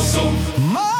So My